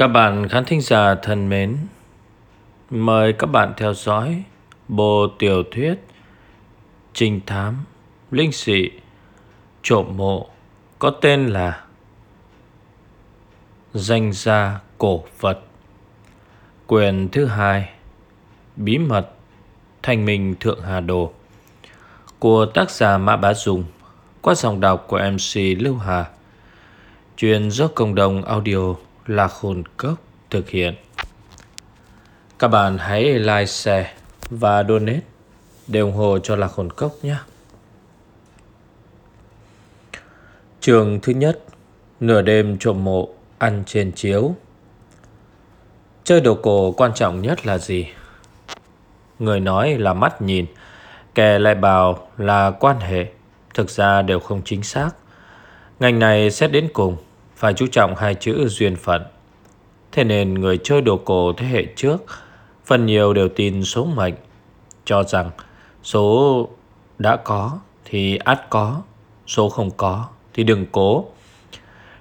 Các bạn khán thính giả thân mến, mời các bạn theo dõi bộ tiểu thuyết Trinh thám linh sĩ trộm mộ có tên là Danh gia cổ vật Quyền thứ hai Bí mật Thành minh Thượng Hà Đồ Của tác giả Mã Bá Dùng Qua dòng đọc của MC Lưu Hà Truyền do cộng đồng audio là khôn cốc thực hiện. Các bạn hãy like, share và donate để ủng hộ cho Lạc Hồn Cốc nhé. Trường thứ nhất Nửa đêm trộm mộ Ăn trên chiếu Chơi đồ cổ quan trọng nhất là gì? Người nói là mắt nhìn Kẻ lại bảo là quan hệ Thực ra đều không chính xác Ngành này xét đến cùng phải chú trọng hai chữ duyên phận. Thế nên người chơi đồ cổ thế hệ trước phần nhiều đều tin số mệnh, cho rằng số đã có thì ắt có, số không có thì đừng cố.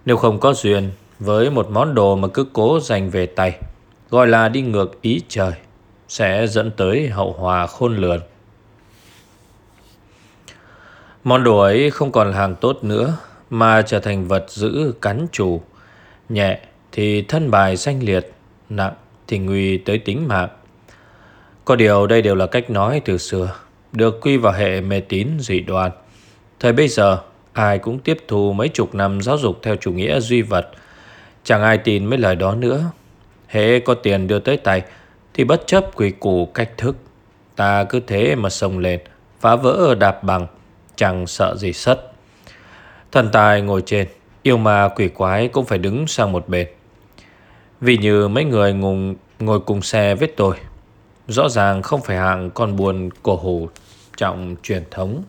Nếu không có duyên với một món đồ mà cứ cố giành về tay, gọi là đi ngược ý trời, sẽ dẫn tới hậu hòa khôn lường. Món đồ ấy không còn hàng tốt nữa mà trở thành vật giữ cắn chủ. Nhẹ thì thân bài sanh liệt, nặng thì nguy tới tính mạng. Có điều đây đều là cách nói từ xưa, được quy vào hệ mê tín dị đoan. Thời bây giờ, ai cũng tiếp thu mấy chục năm giáo dục theo chủ nghĩa duy vật. Chẳng ai tin mấy lời đó nữa. Hệ có tiền đưa tới tay, thì bất chấp quỷ củ cách thức. Ta cứ thế mà sông lên, phá vỡ đạp bằng, chẳng sợ gì sất. Thần tài ngồi trên Yêu ma quỷ quái cũng phải đứng sang một bên. Vì như mấy người ngùng, ngồi cùng xe với tôi Rõ ràng không phải hạng con buồn cổ hủ trọng truyền thống.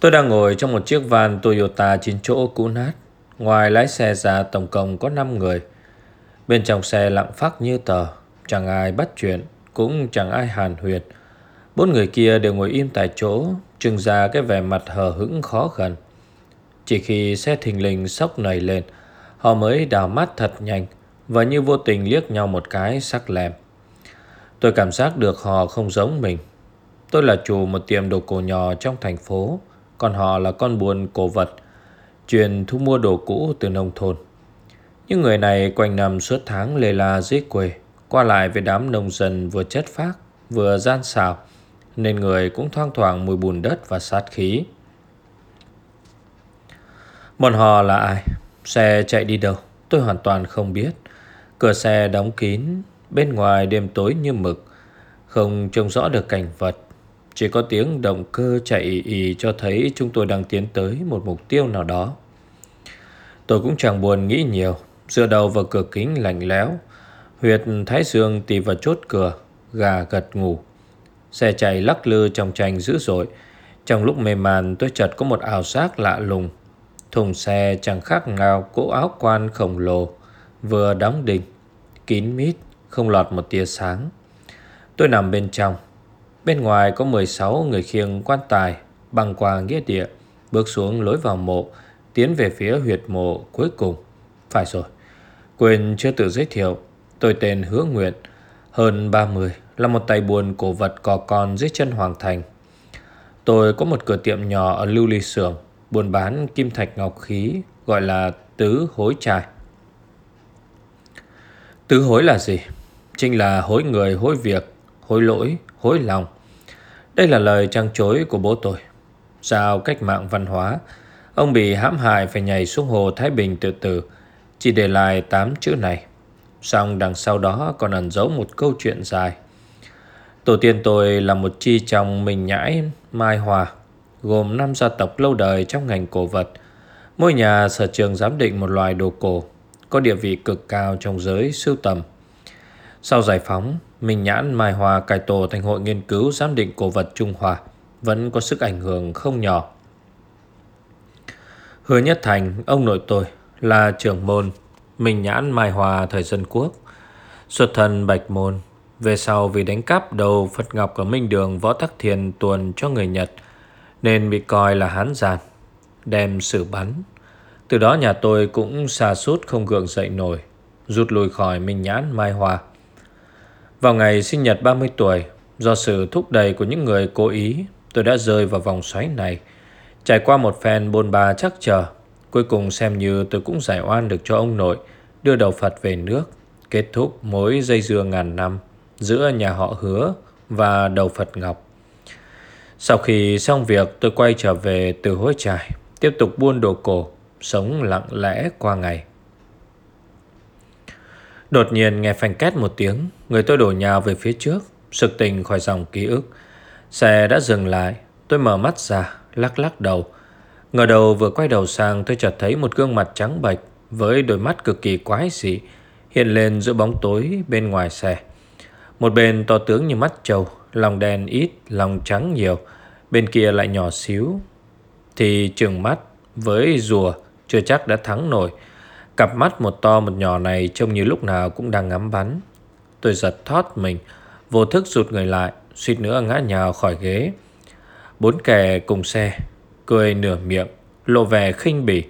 Tôi đang ngồi trong một chiếc van Toyota 9 chỗ cũ nát. Ngoài lái xe ra tổng cộng có 5 người. Bên trong xe lặng phát như tờ Chẳng ai bắt chuyện Cũng chẳng ai hàn huyệt. Bốn người kia đều ngồi im tại chỗ Trưng ra cái vẻ mặt hờ hững khó gần. Chỉ khi xe thình lình sốc nảy lên, Họ mới đào mắt thật nhanh Và như vô tình liếc nhau một cái sắc lẹm. Tôi cảm giác được họ không giống mình. Tôi là chủ một tiệm đồ cổ nhỏ trong thành phố, Còn họ là con buôn cổ vật, Chuyên thu mua đồ cũ từ nông thôn. Những người này quanh năm suốt tháng lê la dưới quê, Qua lại với đám nông dân vừa chất phác, Vừa gian xào nên người cũng thoang thoảng mùi bùn đất và sát khí. Bọn họ là ai? Xe chạy đi đâu? Tôi hoàn toàn không biết. Cửa xe đóng kín, bên ngoài đêm tối như mực, không trông rõ được cảnh vật. Chỉ có tiếng động cơ chạy ì ì cho thấy chúng tôi đang tiến tới một mục tiêu nào đó. Tôi cũng chẳng buồn nghĩ nhiều, dựa đầu vào cửa kính lạnh lẽo, huyệt thái dương tì vào chốt cửa, gà gật ngủ. Xe chạy lắc lư trong tranh dữ dội. Trong lúc mê man, tôi chợt có một ảo giác lạ lùng. Thùng xe chẳng khác nào cỗ áo quan khổng lồ, Vừa đóng đinh, Kín mít, Không lọt một tia sáng. Tôi nằm bên trong. Bên ngoài có 16 người khiêng quan tài, Băng qua nghĩa địa, Bước xuống lối vào mộ, Tiến về phía huyệt mộ cuối cùng. Phải rồi, Quên chưa tự giới thiệu, Tôi tên Hứa Nguyện, Hơn 30 là một tay buôn cổ vật cò con dưới chân Hoàng Thành. Tôi có một cửa tiệm nhỏ ở Lưu Ly Sưởng, buôn bán kim thạch ngọc khí, gọi là tứ hối trài. Tứ hối là gì? Chính là hối người, hối việc, hối lỗi, hối lòng. Đây là lời trang chối của bố tôi. Sao cách mạng văn hóa, ông bị hãm hại phải nhảy xuống hồ Thái Bình tự tử, chỉ để lại 8 chữ này. Xong đằng sau đó còn ẩn giấu một câu chuyện dài. Tổ tiên tôi là một chi trong mình nhãi Mai Hòa Gồm 5 gia tộc lâu đời trong ngành cổ vật. Mỗi nhà sở trường giám định một loài đồ cổ Có địa vị cực cao trong giới sưu tầm. Sau giải phóng Minh Nhãn Mai Hòa cải tổ thành hội nghiên cứu giám định cổ vật Trung Hoa Vẫn có sức ảnh hưởng không nhỏ. Hứa Nhất Thành, ông nội tôi Là trưởng môn Minh Nhãn Mai Hòa thời dân quốc Xuất thân Bạch Môn về sau vì đánh cắp đầu Phật Ngọc ở Minh Đường, Võ Tắc Thiền tuần cho người Nhật, Nên bị coi là hán giàn, Đem xử bắn. Từ đó nhà tôi cũng xa sút không gượng dậy nổi, Rút lui khỏi Minh Nhãn Mai hòa. Vào ngày sinh nhật 30 tuổi, Do sự thúc đẩy của những người cố ý, Tôi đã rơi vào vòng xoáy này. Trải qua một phen bôn ba chắc chờ Cuối cùng xem như tôi cũng giải oan được cho ông nội, Đưa đầu Phật về nước, Kết thúc mối dây dưa ngàn năm. Giữa nhà họ hứa Và đầu Phật Ngọc. Sau khi xong việc, tôi quay trở về từ hối trại Tiếp tục buôn đồ cổ, Sống lặng lẽ qua ngày. Đột nhiên nghe phanh két một tiếng, Người tôi đổ nhào về phía trước, Sực tình khỏi dòng ký ức. Xe đã dừng lại, Tôi mở mắt ra, Lắc lắc đầu. Ngờ đầu vừa quay đầu sang, tôi chợt thấy một gương mặt trắng bệch Với đôi mắt cực kỳ quái dị Hiện lên giữa bóng tối bên ngoài xe. Một bên to tướng như mắt trầu, Lòng đen ít, lòng trắng nhiều. Bên kia lại nhỏ xíu. Thì trừng mắt với rùa Chưa chắc đã thắng nổi. Cặp mắt một to một nhỏ này Trông như lúc nào cũng đang ngắm bắn. Tôi giật thoát mình Vô thức rụt người lại Suýt nữa ngã nhào khỏi ghế. Bốn kẻ cùng xe Cười nửa miệng Lộ vẻ khinh bỉ.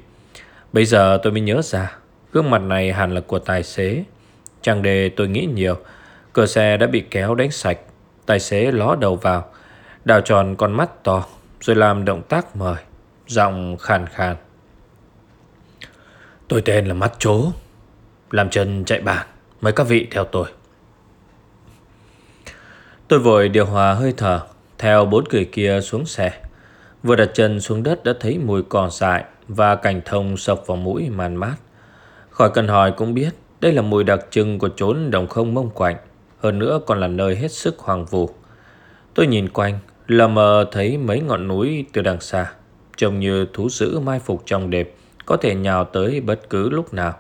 Bây giờ tôi mới nhớ ra Gương mặt này hẳn là của tài xế. Chẳng để tôi nghĩ nhiều Cửa xe đã bị kéo đánh sạch, Tài xế ló đầu vào, Đào tròn con mắt to, Rồi làm động tác mời, Giọng khàn khàn. Tôi tên là Mắt Chố Làm chân chạy bàn, Mời các vị theo tôi. Tôi vội điều hòa hơi thở, Theo bốn người kia xuống xe. Vừa đặt chân xuống đất đã thấy mùi cỏ dại Và cảnh thông sọc vào mũi màn mát. Khỏi cần hỏi cũng biết Đây là mùi đặc trưng của chốn đồng không mông quạnh. Hơn nữa còn là nơi hết sức hoàng vu. Tôi nhìn quanh, Lờ mờ thấy mấy ngọn núi từ đằng xa, Trông như thú dữ mai phục trong đêm, Có thể nhào tới bất cứ lúc nào.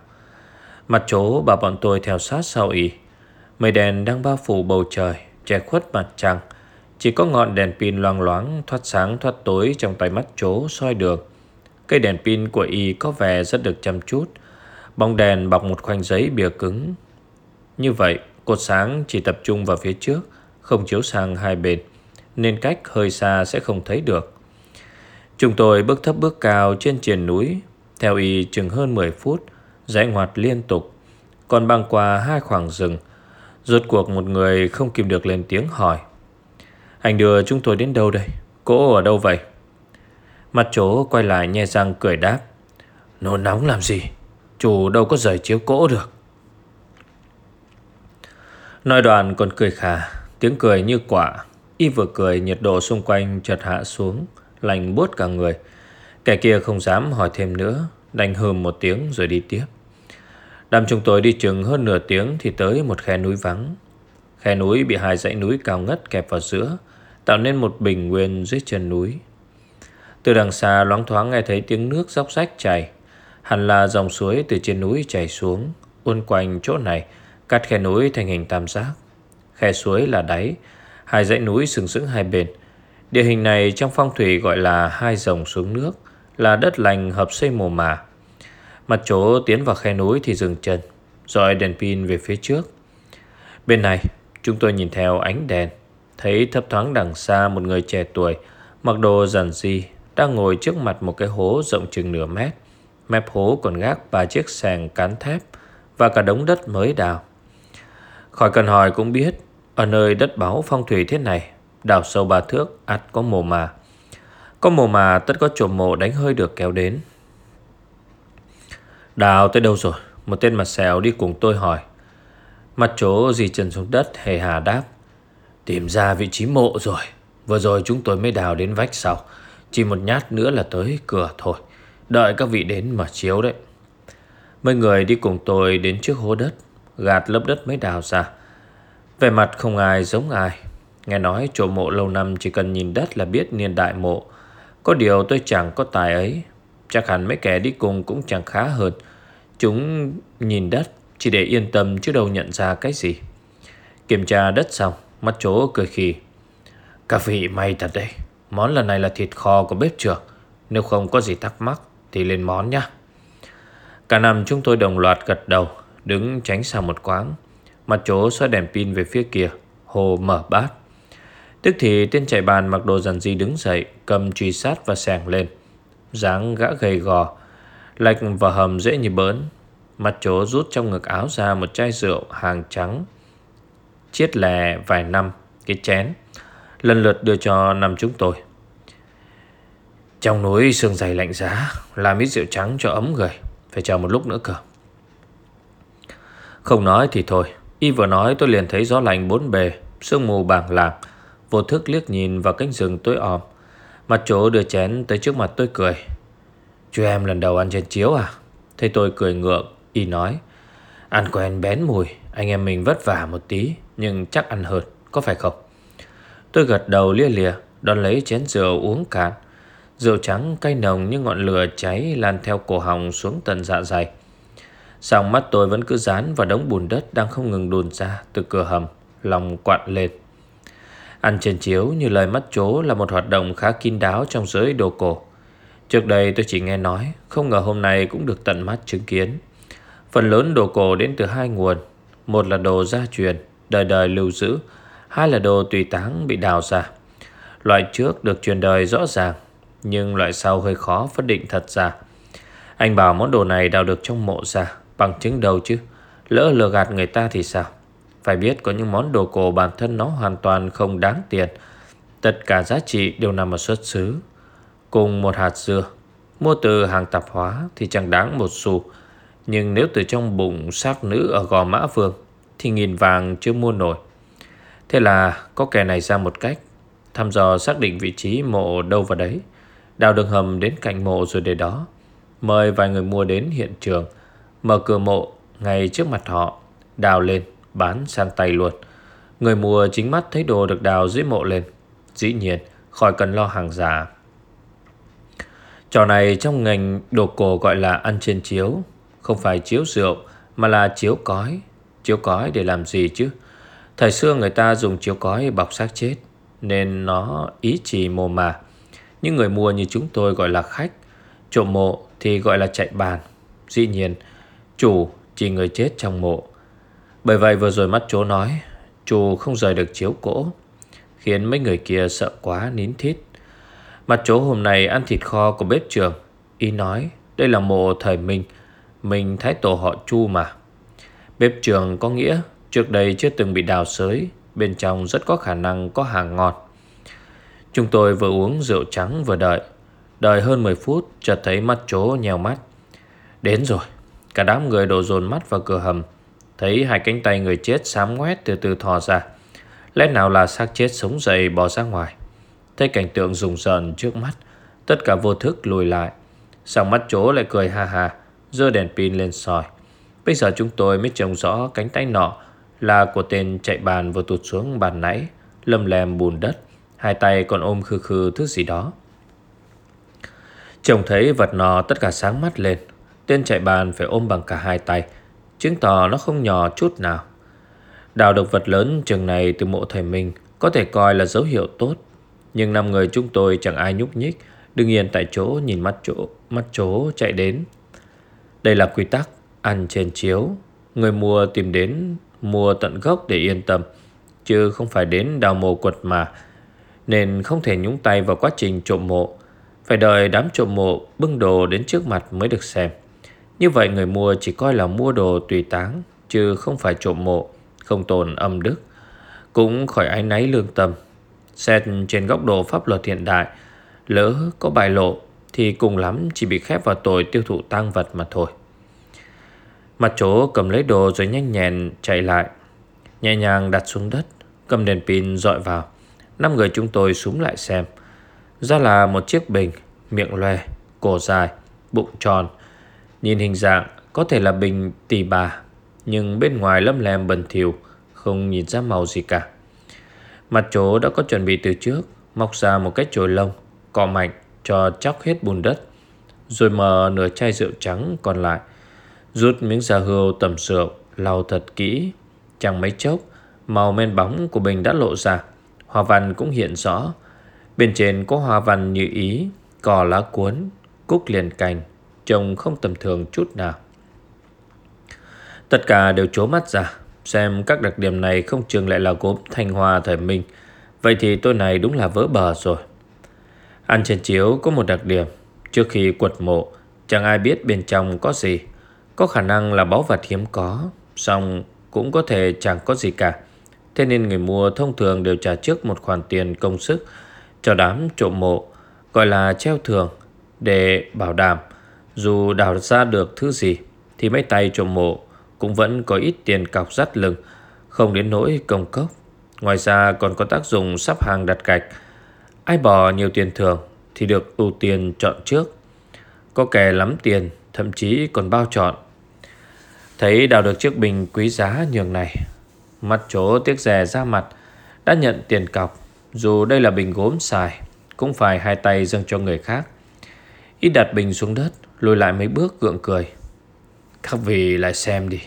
Mặt chỗ bà bọn tôi theo sát sau ý Mây đèn đang bao phủ bầu trời, Che khuất mặt trăng. Chỉ có ngọn đèn pin loang loáng Thoát sáng thoát tối trong tay mắt chố soi đường. Cây đèn pin của y có vẻ rất được chăm chút. Bóng đèn bọc một khoanh giấy bìa cứng. Như vậy cột sáng chỉ tập trung vào phía trước, Không chiếu sang hai bên, Nên cách hơi xa sẽ không thấy được. Chúng tôi bước thấp bước cao trên triền núi, Theo y chừng hơn 10 phút, Rẽ ngoặt liên tục, Còn băng qua hai khoảng rừng. Rốt cuộc một người không kìm được lên tiếng hỏi, Anh đưa chúng tôi đến đâu đây? Cỗ ở đâu vậy? Mặt chỗ quay lại nhe răng cười đáp, Nôn nóng làm gì? Chủ đâu có rời chiếu cỗ được. Nói đoàn còn cười khà, Tiếng cười như quả. Y vừa cười, nhiệt độ xung quanh chợt hạ xuống, Lạnh buốt cả người. Kẻ kia không dám hỏi thêm nữa, Đành hừm một tiếng rồi đi tiếp. Đám chúng tôi đi chừng hơn nửa tiếng Thì tới một khe núi vắng. Khe núi bị hai dãy núi cao ngất kẹp vào giữa, Tạo nên một bình nguyên dưới chân núi. Từ đằng xa loáng thoáng nghe thấy tiếng nước róc rách chảy. Hẳn là dòng suối từ trên núi chảy xuống Uôn quanh chỗ này. Cắt khe núi thành hình tam giác. Khe suối là đáy. Hai dãy núi sừng sững hai bên. Địa hình này trong phong thủy gọi là hai dòng xuống nước, Là đất lành hợp xây mồ mả. Mặt chỗ tiến vào khe núi thì dừng chân Rồi đèn pin về phía trước. Bên này, chúng tôi nhìn theo ánh đèn, Thấy thấp thoáng đằng xa một người trẻ tuổi, Mặc đồ giản dị, Đang ngồi trước mặt một cái hố rộng chừng nửa mét. Mép hố còn gác ba chiếc sàng cán thép Và cả đống đất mới đào. Khỏi cần hỏi cũng biết, Ở nơi đất báo phong thủy thế này Đào sâu ba thước, ắt có mồ mà. Có mồ mà tất có trộm mộ đánh hơi được kéo đến. Đào tới đâu rồi? Một tên mặt xèo đi cùng tôi hỏi. Mặt chỗ gì trần xuống đất, hề hà đáp. Tìm ra vị trí mộ rồi. Vừa rồi chúng tôi mới đào đến vách sau. Chỉ một nhát nữa là tới cửa thôi. Đợi các vị đến mà chiếu đấy. Mấy người đi cùng tôi đến trước hố đất. Gạt lớp đất mới đào ra. Về mặt không ai giống ai. Nghe nói chỗ mộ lâu năm chỉ cần nhìn đất là biết niên đại mộ. Có điều tôi chẳng có tài ấy. Chắc hẳn mấy kẻ đi cùng cũng chẳng khá hơn. Chúng nhìn đất, chỉ để yên tâm chứ đâu nhận ra cái gì. Kiểm tra đất xong, Mắt chỗ cười khì. Cà vị may thật đấy. Món lần này là thịt kho của bếp trưởng. Nếu không có gì thắc mắc Thì lên món nhá. Cả năm chúng tôi đồng loạt gật đầu. Đứng tránh xa một quán Mặt chỗ xoay đèn pin về phía kia, Hồ mở bát. Tức thì tên chạy bàn mặc đồ dần di đứng dậy, Cầm truy sát và sàng lên. Dáng gã gầy gò Lạch vào hầm dễ như bớn Mặt chỗ rút trong ngực áo ra Một chai rượu hàng trắng, Chiết lè vài năm, Cái chén. Lần lượt đưa cho năm chúng tôi. Trong núi sương dày lạnh giá, Làm ít rượu trắng cho ấm người. Phải chờ một lúc nữa cơ. Không nói thì thôi. Y vừa nói tôi liền thấy gió lạnh bốn bề, Sương mù bàng lạc Vô thức liếc nhìn vào cánh rừng tối om. Mặt chỗ đưa chén tới trước mặt tôi cười. Chú em lần đầu ăn trên chiếu à? Thấy tôi cười ngượng, Y nói. Ăn quen bén mùi, Anh em mình vất vả một tí, Nhưng chắc ăn hơn, Có phải không? Tôi gật đầu lia lìa Đón lấy chén rượu uống cạn. Rượu trắng cay nồng như ngọn lửa cháy Lan theo cổ họng xuống tận dạ dày. Xong mắt tôi vẫn cứ dán vào đống bùn đất Đang không ngừng đùn ra từ cửa hầm, Lòng quặn lên Ăn trên chiếu như lời mắt chố Là một hoạt động khá kín đáo trong giới đồ cổ. Trước đây tôi chỉ nghe nói, Không ngờ hôm nay cũng được tận mắt chứng kiến. Phần lớn đồ cổ đến từ hai nguồn. Một là đồ gia truyền, Đời đời lưu giữ. Hai là đồ tùy táng bị đào ra. Loại trước được truyền đời rõ ràng, Nhưng loại sau hơi khó phân định thật ra. Anh bảo món đồ này đào được trong mộ ra. Bằng chứng đâu chứ? Lỡ lừa gạt người ta thì sao? Phải biết có những món đồ cổ bản thân nó hoàn toàn không đáng tiền. Tất cả giá trị đều nằm ở xuất xứ. Cùng một hạt dưa, Mua từ hàng tạp hóa thì chẳng đáng một xu. Nhưng nếu từ trong bụng xác nữ ở Gò Mã Vương Thì nghìn vàng chưa mua nổi. Thế là có kẻ này ra một cách, Thăm dò xác định vị trí mộ đâu vào đấy. Đào đường hầm đến cạnh mộ rồi để đó, Mời vài người mua đến hiện trường. Mở cửa mộ, ngay trước mặt họ, Đào lên, bán sang tay luôn. Người mua chính mắt thấy đồ được đào dưới mộ lên. Dĩ nhiên, khỏi cần lo hàng giả. Trò này trong ngành đồ cổ gọi là ăn trên chiếu. Không phải chiếu rượu, Mà là chiếu cói. Chiếu cói để làm gì chứ? Thời xưa người ta dùng chiếu cói bọc xác chết, Nên nó ý chỉ mồ mà Những người mua như chúng tôi gọi là khách. Trộm mộ thì gọi là chạy bàn. Dĩ nhiên Chủ chỉ người chết trong mộ. Bởi vậy vừa rồi mắt chố nói Chủ không rời được chiếu cỗ Khiến mấy người kia sợ quá nín thít. Mặt chỗ hôm nay ăn thịt kho của bếp trường Y nói đây là mộ thời Minh Mình thái tổ họ Chu mà. Bếp trường có nghĩa, Trước đây chưa từng bị đào sới, Bên trong rất có khả năng có hàng ngọt Chúng tôi vừa uống rượu trắng vừa đợi Đợi hơn 10 phút Chợt thấy mắt chố nhèo mắt. Đến rồi. Cả đám người đổ dồn mắt vào cửa hầm. Thấy hai cánh tay người chết xám ngoét từ từ thò ra. Lẽ nào là xác chết sống dậy bò ra ngoài? Thấy cảnh tượng rùng rợn trước mắt, Tất cả vô thức lùi lại. Sang mắt chỗ lại cười ha ha Dơ đèn pin lên soi. Bây giờ chúng tôi mới trông rõ cánh tay nọ Là của tên chạy bàn vừa tụt xuống bàn nãy Lâm lem bùn đất. Hai tay còn ôm khư khư thứ gì đó. Trông thấy vật nọ tất cả sáng mắt lên. Tên chạy bàn phải ôm bằng cả hai tay. Chứng tỏ nó không nhỏ chút nào. Đào được vật lớn chừng này từ mộ thầy mình Có thể coi là dấu hiệu tốt. Nhưng năm người chúng tôi chẳng ai nhúc nhích Đương yên tại chỗ nhìn mắt chỗ Mắt chỗ chạy đến. Đây là quy tắc, Ăn trên chiếu. Người mua tìm đến, mua tận gốc để yên tâm, Chứ không phải đến đào mộ quật mà. Nên không thể nhúng tay vào quá trình trộm mộ. Phải đợi đám trộm mộ bưng đồ đến trước mặt mới được xem. Như vậy người mua chỉ coi là mua đồ tùy táng Chứ không phải trộm mộ Không tồn âm đức. Cũng khỏi ái náy lương tâm. Xét trên góc độ pháp luật hiện đại Lỡ có bài lộ Thì cùng lắm chỉ bị khép vào tội tiêu thụ tăng vật mà thôi. Mặt chỗ cầm lấy đồ rồi nhanh nhẹn chạy lại Nhẹ nhàng đặt xuống đất Cầm đèn pin dọi vào. Năm người chúng tôi súng lại xem. Ra là một chiếc bình Miệng loe, cổ dài, bụng tròn Nhìn hình dạng, Có thể là bình tỷ bà, Nhưng bên ngoài lâm lem bẩn thỉu, Không nhìn ra màu gì cả. Mặt chỗ đã có chuẩn bị từ trước Móc ra một cái chổi lông, Cọ mạnh cho chóc hết bùn đất, Rồi mở nửa chai rượu trắng còn lại, Rút miếng da hươu tầm rượu lau thật kỹ, Chẳng mấy chốc, Màu men bóng của bình đã lộ ra. Hoa văn cũng hiện rõ. Bên trên có hoa văn như ý, cỏ lá cuốn, Cúc liền cành. Trông không tầm thường chút nào. Tất cả đều trố mắt ra, Xem các đặc điểm này không chừng lại là gốm thanh hoa thời Minh. Vậy thì tôi này đúng là vỡ bờ rồi. Ăn trên chiếu có một đặc điểm, Trước khi quật mộ, Chẳng ai biết bên trong có gì. Có khả năng là báu vật hiếm có Xong cũng có thể chẳng có gì cả. Thế nên người mua thông thường đều trả trước một khoản tiền công sức Cho đám trộm mộ, Gọi là treo thường Để bảo đảm dù đào ra được thứ gì, Thì mấy tay trộm mộ Cũng vẫn có ít tiền cọc dắt lưng. Không đến nỗi công cốc. Ngoài ra còn có tác dụng sắp hàng đặt gạch Ai bỏ nhiều tiền thường Thì được ưu tiên chọn trước. Có kẻ lắm tiền, Thậm chí còn bao chọn. Thấy đào được chiếc bình quý giá nhường này Mặt chỗ tiếc rè ra mặt, Đã nhận tiền cọc. Dù đây là bình gốm xài, Cũng phải hai tay dâng cho người khác. Ít đặt bình xuống đất Lùi lại mấy bước gượng cười. Các vị lại xem đi.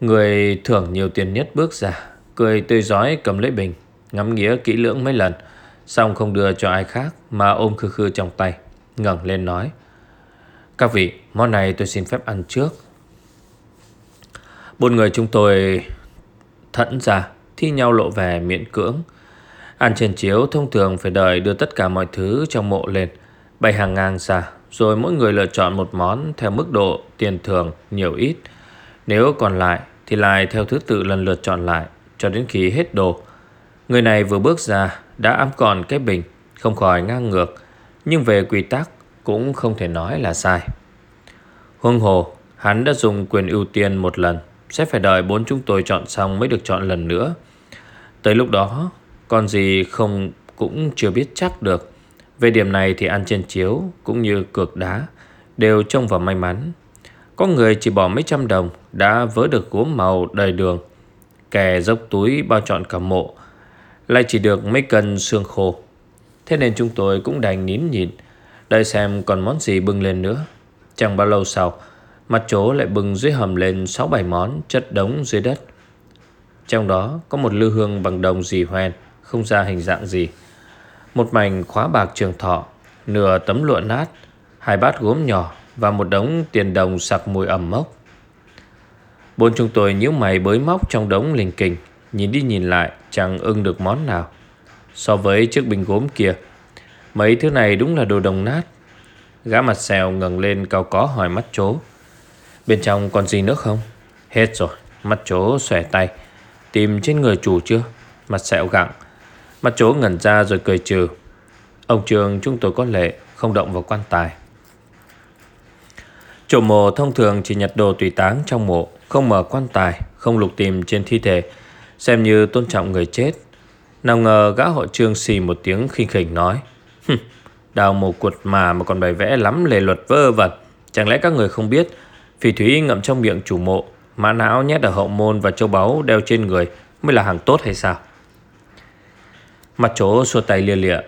Người thưởng nhiều tiền nhất bước ra, Cười tươi giói cầm lấy bình, Ngắm nghĩa kỹ lưỡng mấy lần, Xong không đưa cho ai khác Mà ôm khư khư trong tay, ngẩng lên nói, Các vị, Món này tôi xin phép ăn trước. Bốn người chúng tôi Thẫn ra, Thi nhau lộ vẻ miễn cưỡng. Ăn trên chiếu thông thường phải đợi đưa tất cả mọi thứ trong mộ lên, Bày hàng ngang ra. Rồi mỗi người lựa chọn một món Theo mức độ tiền thường nhiều ít. Nếu còn lại, thì lại theo thứ tự lần lượt chọn lại, Cho đến khi hết đồ. Người này vừa bước ra, Đã ám còn cái bình, Không khỏi ngang ngược. Nhưng về quy tắc, cũng không thể nói là sai. Huân hồ, Hắn đã dùng quyền ưu tiên một lần, Sẽ phải đợi bốn chúng tôi chọn xong Mới được chọn lần nữa. Tới lúc đó còn gì không cũng chưa biết chắc được. Về điểm này thì ăn trên chiếu Cũng như cược đá Đều trông vào may mắn. Có người chỉ bỏ mấy trăm đồng Đã vỡ được gốm màu đầy đường, Kẻ dốc túi bao trọn cả mộ, Lại chỉ được mấy cân xương khô. Thế nên chúng tôi cũng đành nín nhịn, Đợi xem còn món gì bưng lên nữa. Chẳng bao lâu sau, Mặt chỗ lại bưng dưới hầm lên 6-7 món chất đống dưới đất. Trong đó có một lư hương bằng đồng dì hoen, Không ra hình dạng gì. Một mảnh khóa bạc trường thọ, Nửa tấm lụa nát, Hai bát gốm nhỏ Và một đống tiền đồng sặc mùi ẩm mốc. Bốn chúng tôi nhíu mày bới móc trong đống linh kình, Nhìn đi nhìn lại, chẳng ưng được món nào So với chiếc bình gốm kia. Mấy thứ này đúng là đồ đồng nát. Gã mặt xèo ngẩng lên cao có hỏi mắt chố, Bên trong còn gì nữa không? Hết rồi, Mắt chố xòe tay. Tìm trên người chủ chưa? Mặt sẹo gặng. Mặt chỗ ngẩn ra rồi cười trừ. Ông trường chúng tôi có lệ, Không động vào quan tài. Chủ mộ thông thường chỉ nhặt đồ tùy táng trong mộ, Không mở quan tài, Không lục tìm trên thi thể, Xem như tôn trọng người chết. Nào ngờ gã họ trương xì một tiếng khinh khỉnh nói Đào mộ cuột mà mà còn bày vẽ lắm lề luật vơ vẩn. Chẳng lẽ các người không biết Phỉ thúy ngậm trong miệng chủ mộ, Mã não nhét ở hậu môn và châu báu đeo trên người Mới là hàng tốt hay sao? Mặt chỗ xua tay lia lịa.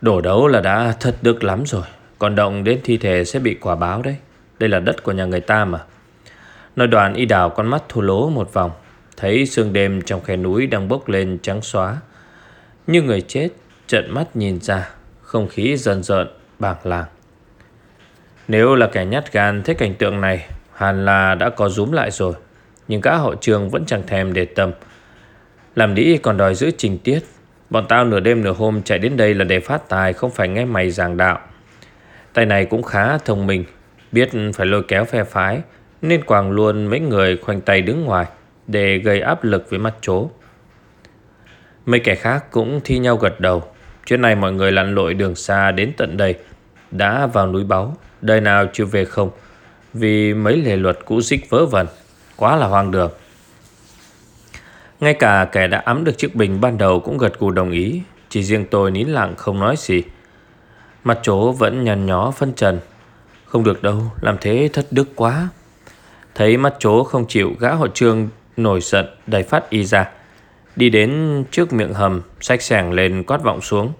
Đổ đấu là đã thật đức lắm rồi. Còn động đến thi thể sẽ bị quả báo đấy. Đây là đất của nhà người ta mà. Nói đoàn y đào con mắt thu lố một vòng. Thấy sương đêm trong khe núi đang bốc lên trắng xóa. Như người chết trận mắt nhìn ra. Không khí dần dợn bàng làng. Nếu là kẻ nhát gan thấy cảnh tượng này hàn là đã có rúm lại rồi. Nhưng cả hậu trường vẫn chẳng thèm để tâm. Làm đĩ còn đòi giữ trình tiết. Bọn tao nửa đêm nửa hôm chạy đến đây là để phát tài, Không phải nghe mày giảng đạo. Tay này cũng khá thông minh, Biết phải lôi kéo phe phái, Nên quàng luôn mấy người khoanh tay đứng ngoài Để gây áp lực với mắt chố. Mấy kẻ khác cũng thi nhau gật đầu. Chuyện này mọi người lặn lội đường xa đến tận đây, Đã vào núi báu, Đời nào chưa về không, Vì mấy lề luật cũ xích vớ vẩn, Quá là hoang đường. Ngay cả kẻ đã ấm được chiếc bình ban đầu Cũng gật gù đồng ý. Chỉ riêng tôi nín lặng không nói gì. Mặt chỗ vẫn nhằn nhó phân trần. Không được đâu, Làm thế thất đức quá. Thấy mắt chố không chịu, gã họ trương nổi giận đầy phát y ra. Đi đến trước miệng hầm sách sẻng lên quát vọng xuống.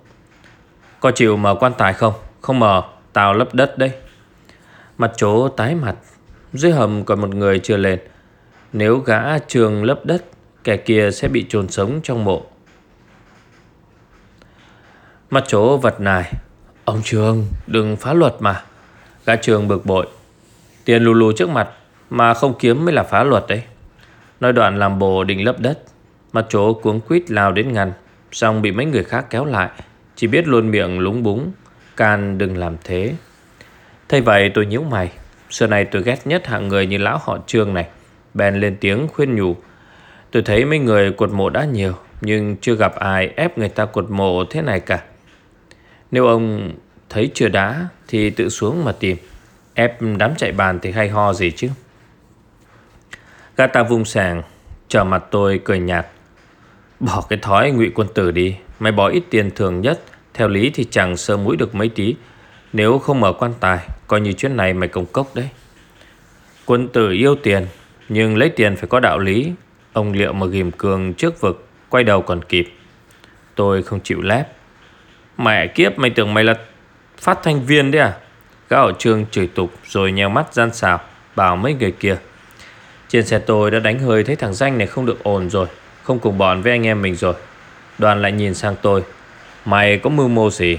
Có chịu mở quan tài không? Không mở, tao lấp đất đây Mặt chố tái mặt. Dưới hầm còn một người chưa lên. Nếu gã trường lấp đất Kẻ kia sẽ bị chôn sống trong mộ. Mặt chỗ vật nài Ông Trường, đừng phá luật mà. Gã trường bực bội. Tiền lù lù trước mặt Mà không kiếm mới là phá luật đấy. Nói đoạn làm bồ định lấp đất. Mặt chỗ cuống quýt lao đến ngăn, Xong bị mấy người khác kéo lại. Chỉ biết luôn miệng lúng búng, Can đừng làm thế. Thay vậy tôi nhíu mày. Xưa này tôi ghét nhất hạng người như lão họ trương này. Bèn lên tiếng khuyên nhủ. Tôi thấy mấy người cột mộ đã nhiều, Nhưng chưa gặp ai ép người ta cột mộ thế này cả. Nếu ông thấy chưa đá Thì tự xuống mà tìm. Ép đám chạy bàn thì hay ho gì chứ? Gã ta vung sàng, Trở mặt tôi cười nhạt. Bỏ cái thói ngụy quân tử đi, Mày bỏ ít tiền thường nhất, Theo lý thì chẳng sơ mũi được mấy tí. Nếu không mở quan tài, Coi như chuyến này mày công cốc đấy. Quân tử yêu tiền, Nhưng lấy tiền phải có đạo lý Ông liệu mà ghim cường trước vực, Quay đầu còn kịp. Tôi không chịu lép. Mẹ kiếp, mày tưởng mày là phát thanh viên đấy à? Gã ở trường chửi tục Rồi nheo mắt gian xào Bảo mấy người kia. Trên xe tôi đã đánh hơi thấy thằng danh này không được ổn rồi, Không cùng bọn với anh em mình rồi. Đoàn lại nhìn sang tôi. Mày có mưu mô gì?